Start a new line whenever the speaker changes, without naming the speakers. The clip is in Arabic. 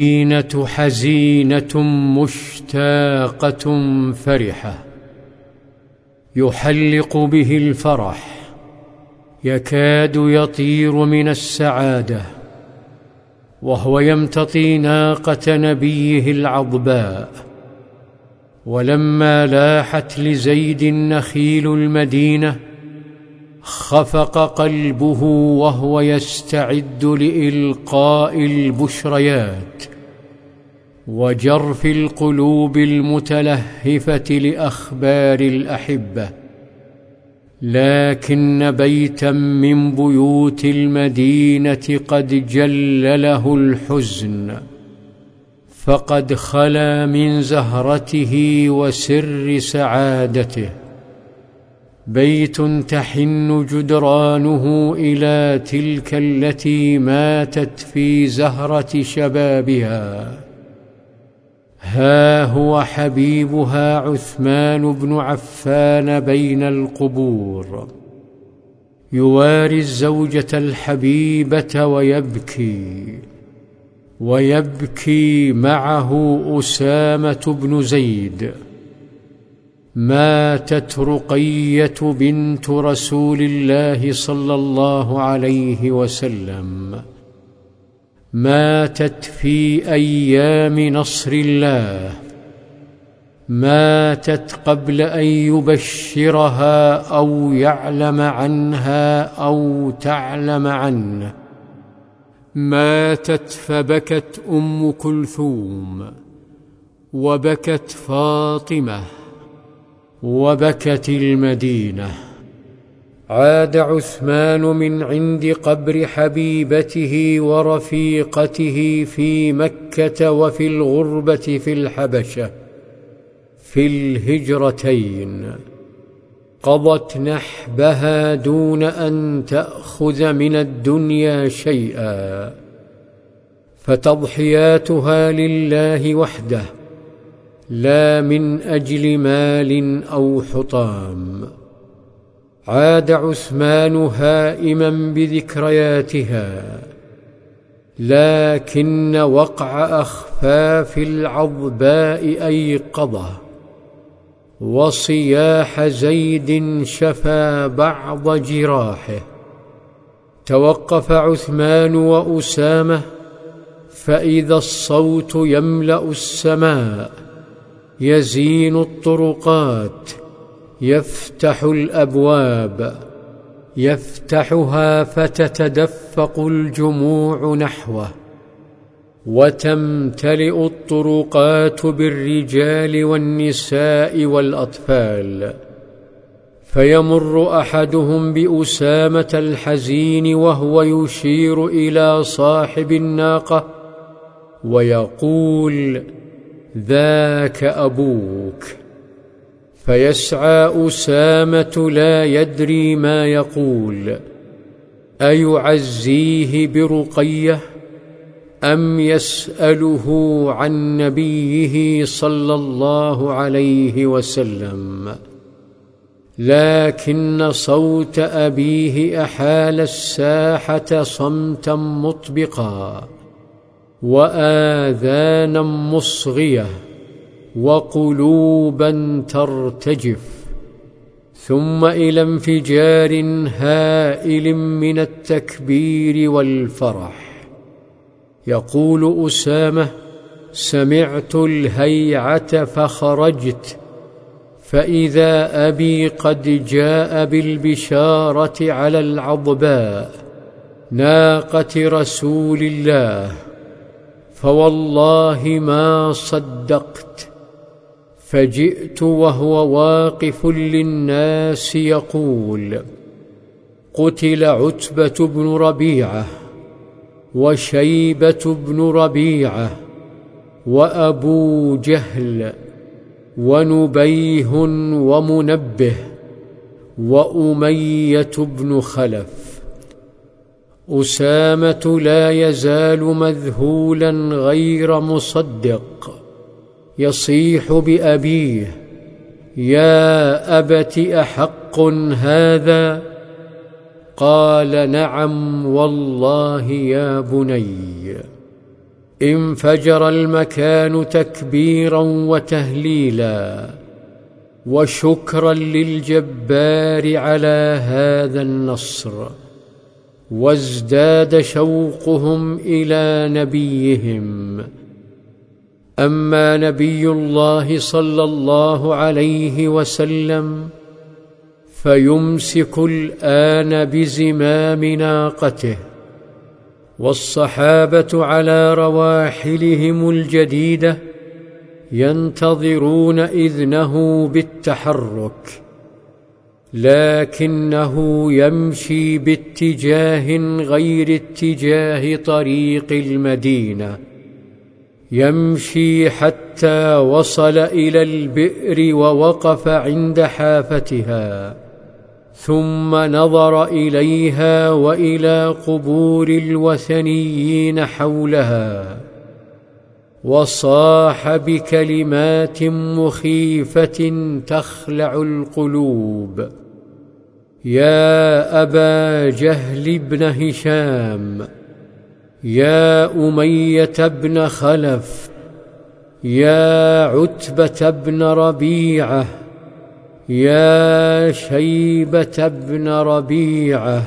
المدينة حزينة مشتاقة فرحة يحلق به الفرح يكاد يطير من السعادة وهو يمتطي ناقة نبيه العضباء ولما لاحت لزيد نخيل المدينة خفق قلبه وهو يستعد لإلقاء البشريات وجرف القلوب المتلهفة لأخبار الأحبة لكن بيتا من بيوت المدينة قد جلله الحزن فقد خلا من زهرته وسر سعادته. بيت تحن جدرانه إلى تلك التي ماتت في زهرة شبابها. ها هو حبيبها عثمان بن عفان بين القبور. يواري الزوجة الحبيبة ويبكي ويبكي معه أسامة بن زيد. ماتت رقية بنت رسول الله صلى الله عليه وسلم. ماتت في أيام نصر الله. ماتت قبل أن يبشرها أو يعلم عنها أو تعلم عنه. ماتت فبكت أم كلثوم وبكت فاطمة. وبكت المدينة. عاد عثمان من عند قبر حبيبته ورفيقته في مكة وفي الغربة في الحبشة في الهجرتين. قضت نحبها دون أن تأخذ من الدنيا شيئا فتضحياتها لله وحده. لا من أجل مال أو حطام. عاد عثمان هائما بذكرياتها لكن وقع اخفاف العضباء ايقظه وصياح زيد شفى بعض جراحه. توقف عثمان وأسامة فإذا الصوت يملأ السماء. يزين الطرقات يفتح الأبواب يفتحها فتتدفق الجموع نحوه. وتمتلئ الطرقات بالرجال والنساء والأطفال. فيمر أحدهم بأسامة الحزين وهو يشير إلى صاحب الناقة ويقول ذاك أبوك. فيسعى أسامة لا يدري ما يقول. أيعزيه برقية أم يسأله عن نبيه صلى الله عليه وسلم؟ لكن صوت أبيه أحال الساحة صمتا مطبقا. وآذانا مصغية وقلوبا ترتجف ثم إلى انفجار هائل من التكبير والفرح. يقول أسامة سمعت الهيعة فخرجت فإذا أبي قد جاء بالبشارة على العضباء ناقة رسول الله. فوالله ما صدقت فجئت وهو واقف للناس يقول قتل عتبة بن ربيعة وشيبة بن ربيعة وأبو جهل ونبيه ومنبه وأمية بن خلف. أسامة لا يزال مذهولا غير مصدق. يصيح بأبيه يا أبت أحق هذا؟ قال نعم والله يا بني انفجر المكان تكبيرا وتهليلا وشكرا للجبار على هذا النصر. وازداد شوقهم إلى نبيهم. أما نبي الله صلى الله عليه وسلم فيمسك الآن بزمام ناقته والصحابة على رواحلهم الجديدة ينتظرون إذنه بالتحرك. لكنه يمشي باتجاه غير اتجاه طريق المدينة. يمشي حتى وصل إلى البئر ووقف عند حافتها ثم نظر إليها وإلى قبور الوثنيين حولها وصاح بكلمات مخيفة تخلع القلوب. يا أبا جهل بن هشام يا أمية بن خلف يا عتبة بن ربيعة يا شيبة بن ربيعة.